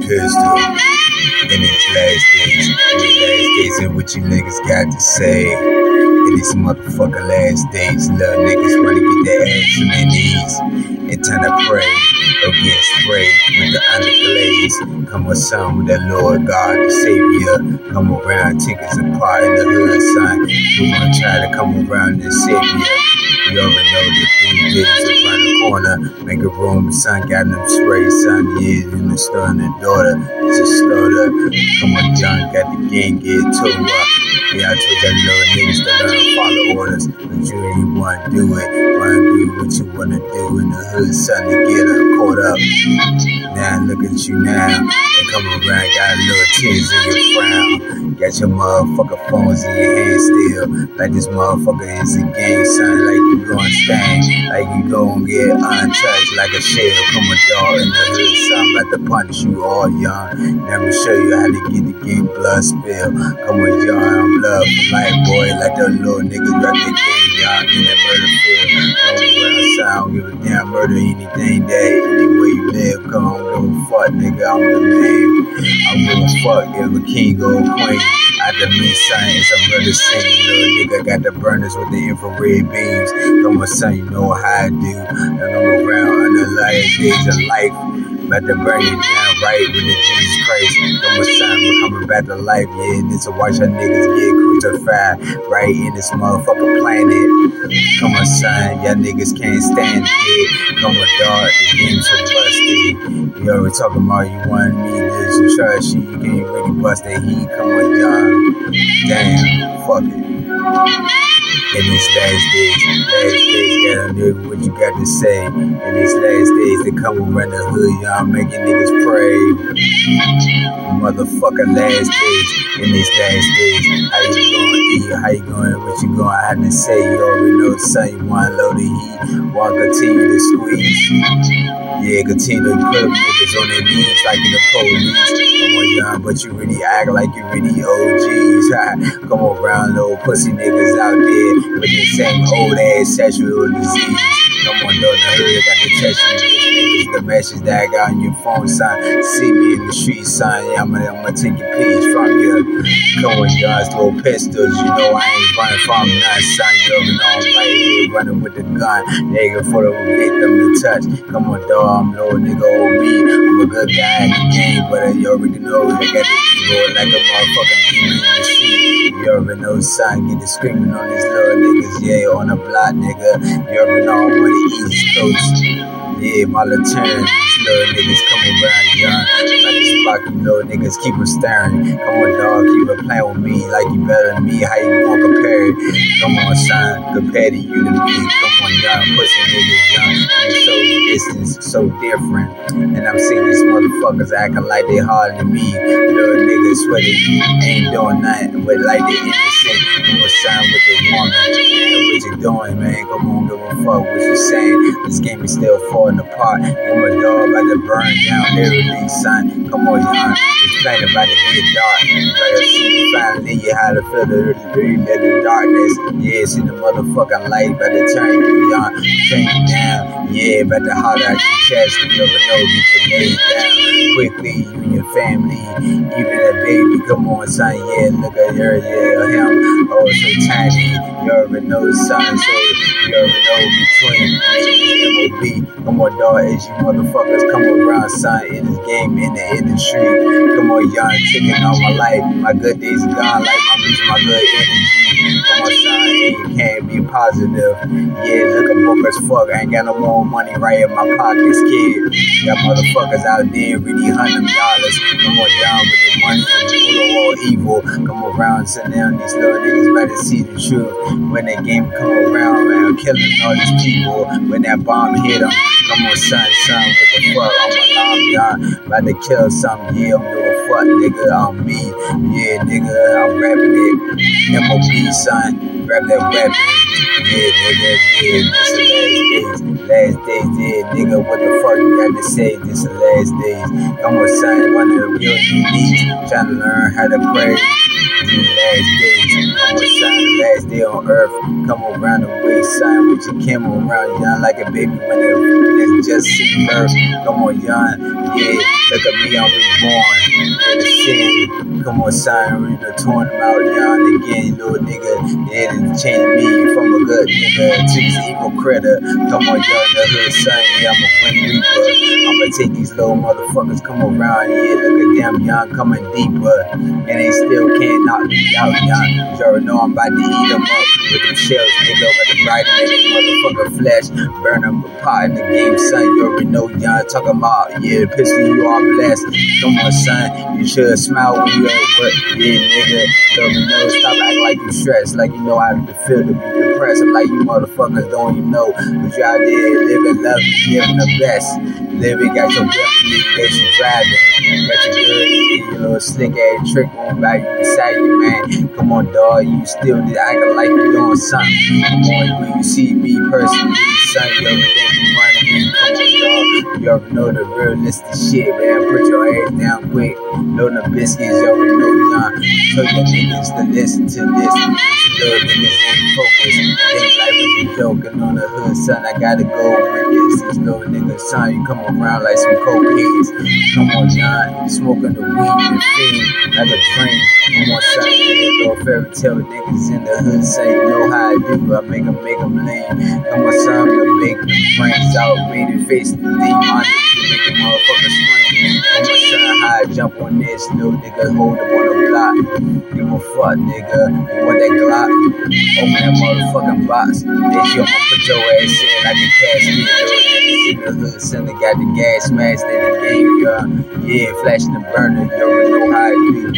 Pistol. In these last days, in last days, and what you niggas got to say. In these motherfucking last days, little niggas wanna get their ass on their knees and turn to pray against spray with the underglaze. Come with some with the Lord God, the Savior. Come around, take us apart in the hood, son. You wanna try to come around and save you. Already know that these days around the corner. Make a room, son, got them spray, son. Yeah, in the store and the daughter. A slaughter. Come on, John, got the gang get too up. Yeah, I told that little niggas to learn to follow orders. But you ain't wanna do it. Wanna do what you wanna do in the hood, son, to get her caught up. Now look at you now. And come around, got a little tears in your frown. Got your motherfucker phones in your hand still. Like this motherfucker is a game, son. Like you going stand, like you gon' get untouched like a shell. Come a dog in the hood, son. About to punish you all young. Never show you how to get the game blood spill. Come with young blood for life, boy. Like the little niggas rap the game, young in that murder field. Don't around, son. I don't give a damn murder anything that anywhere you live. Come on, give a fuck, nigga. I'm the man. I give a fuck if a king or a queen. I mean science, I'm murder scene. Little nigga got the burners with the infrared beams. Come on, son, you know how I do. And I'm around under last days of life. About to burn you down right with the Jesus Christ. Come on, son, we're coming back to life. Yeah, this to watch our niggas get crucified right in this motherfucking planet. Come on, son, y'all niggas can't stand it. Come on, dog, the game's so busty. You already talking about you want me to trust you. You can't really bust that heat. Come on, John. Damn, fuck it. In these last days, last days, got a nigga what you got to say. In these last days, they come around the hood, y'all making niggas pray. Motherfucker, last days, in these last days, how you going, eat, how you going, what you going, I had to say, you already know, son, you want low the heat, want continue to squeeze. Yeah, continue to put niggas on their knees like in the police. On, young, but you really act like you really OGs. Come around, little pussy niggas out there with the same old ass sexual disease. Come on, though, the hood got the test you. The message that I got on your phone, son. See me in the street, son. Yeah, I'm gonna, I'm gonna take your piece from you. On, y'all, little pistols. You know I ain't running from none, son. You already know I'm right here running with the gun. Nigga, for the victim to touch. Come on, dog, I'm no nigga on me. I'm a good guy in the game, but you already know I got the ego like a motherfucking demon. You already know, son, get the screaming on these little niggas, yeah, on the block, nigga. You already know I'm the East Coast. Yeah, my little turn, these little niggas come around, young. Like this block, you little niggas keep on staring. Come on, dog, keep on playing with me like you better than me. How you gonna compare it? Come on, son, compare to you to me. Come on, young, pussy niggas. So so different. And I'm seeing these motherfuckers acting like they harder than me. Little niggas swear they ain't doing nothing, but like they innocent. On, son, with the woman. Man, what you doing, man? Come on, give a fuck what you saying. This game is still falling apart. Come on, dog, to burn down literally, son. Come on, young. This planet about to get dark. Better see finally you how to feel the really little darkness. Yeah, see the motherfucking light to turn you young. Turn you down. Yeah, about to holler at your chest. You never know, get your laid down. Quickly, you and your family. Even that baby, come on, son. Yeah, look at her, yeah, him. Oh, so tiny. You already know, son. So you already between MOB. Come on, dog, as you motherfuckers come around, son, in this game, in the industry. Come on, y'all, taking all my life. My good days are gone, like my my good energy. On, son, and you can't be positive. Yeah, look, I'm broke as fuck. I ain't got no more money right in my pockets, kid. Got motherfuckers out there really hundred dollars. Come on, y'all, with your money evil. Come around, sit down, these little niggas better see the truth. When that game come around, man, killing all these people. When that bomb hit them, come on, son, what the fuck? I'm alarm, y'all. About to kill something, yeah, I'm doing fuck, nigga, I'm me. Yeah, nigga, I'm rapping it. MOB, son, grab that weapon. Yeah, nigga, yeah, this the last days. Last days, yeah, nigga, what the fuck you got to say? This the last days. Come on, son, one of the real uniques. Trying to learn how to pray. Last days. Come on, son, last day on earth. Come around the way, son, with your camera around, young like a baby when it just seen birth. Come on, young, yeah, look at me, I'm reborn. In the sin, come on, we done torn them out, young again, little nigga. Yeah, they changed me from a good nigga to this evil critter. Come on, young, the hood, son, yeah, I'm a Grim Reaper. I'ma take these little motherfuckers come around, yeah, look at them, young, coming deeper. And they still can't knock me out, young. You already know I'm about to eat them up with them shells, nigga, with the bright in motherfucker flesh. Burn them apart in the game, son. You already know, young, talking about, yeah, pistol, you are blessed. Come on, son, you should smile when you at work, yeah, nigga. You already know, stop acting like you stressed, like you know how to feel to be depressed. I'm like, you motherfuckers don't even know, but out there living, loving, giving the best. Living, got your weapon, got you driving, got your good, you little slick ass trick on back beside you, man. Come on, dog, you still acting like you doing something. Come on, when you see me personally, son, you you running you already know the realistic shit, man. Put your ass down quick, load the biscuits, you already know, John. Tell your niggas to listen to this. Little niggas ain't focused. Think life is joking on the hood, son. I gotta go with this. These little niggas, son, you come around like some cokeheads. Come on, John, smoking the weed and fiend like a dream. Come on, son, little fairy tale niggas in the hood say, you know how I do. I make them, make them lean. Come on, son, out, made it face the demon. Make a motherfucker scream. Come on, son, how I jump on this little nigga, hold up on the block. Give a fuck, nigga. You want that Glock? Open that motherfucking box. Bitch, you I'ma put your ass in like a casket. Little in the hood, they got the gas mask in the game, yeah. Yeah, flashing the burner, you already know how I do.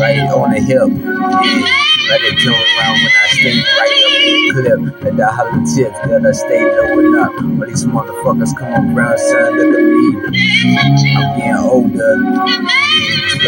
Right on the hip, yeah. Let it turn around when I stay right up in the clip. Let the hollow tips, let I stay low up. But these motherfuckers come around, son, look at me. I'm getting older.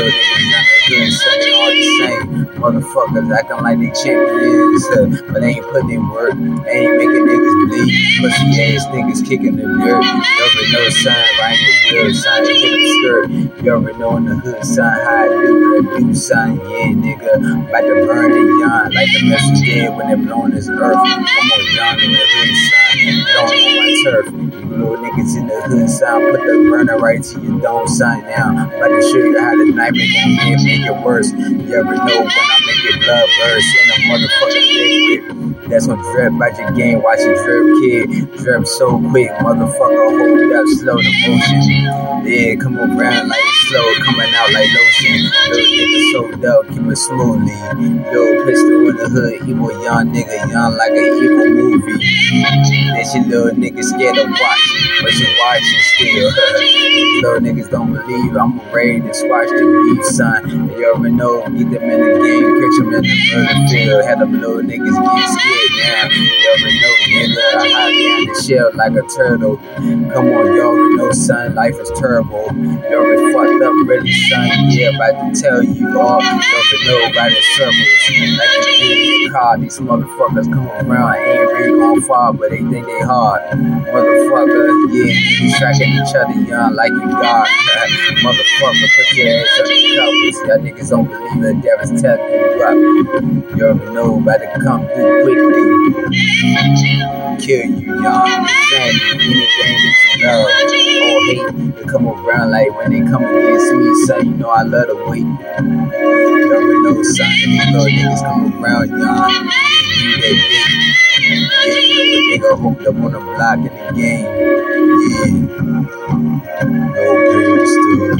The hood, son, they all the same. Motherfuckers acting like they champions, uh, but they ain't putting in work. They ain't making niggas bleed. Pussy ass niggas kicking the dirt. You already know, son, riding the wheel, son, hit them skirt. You already know in the hood, son, how I do I do, son. Yeah, nigga, about to burn it, young, like the message dead when they blowing this earth. Come on, young in the hood, son, blowing on my turf. Little niggas in the hood, son, put the burner right to your dome, son. Now, about to show you how the nightmare gon' be and make it worse. You ever know when I make it blood in a motherfucking liquid? That's when drip out your game, watch it drip, kid. Drip so quick, motherfucker, hold up, slow the motion. Yeah, come around like slow, coming out like lotion. Little nigga so dope, keep it smoothly. Little pistol in the hood, evil young nigga, young like an evil movie. That shit little nigga scared of watching, but you watching still. Little niggas don't believe I'm ready to squash the beef, son. You already know, get them in the game, catch in the murder field. Had them little niggas get scared now. You nigga, I hide behind the shell like a turtle. Come on, you already know, son, life is terrible. You already fucked up, really, son. Yeah, about to tell you all. You already know about the circles. Like you do in your car, these motherfuckers come around, really gon' fall, but they think they hard. Motherfucker, yeah, you tracking each other, young, like you God. Motherfucker, put your ass on the covers. Y'all niggas don't believe it, devil's telling you up. You already know about to come through quickly. Kill you, young, family, anything that you love or hate. They come around like when they come against me, son, you know I love to wait. You already know, son, these little niggas come around, young. Yeah, you. Yeah, little nigga hooked up on the block in the game. Yeah. No pistol.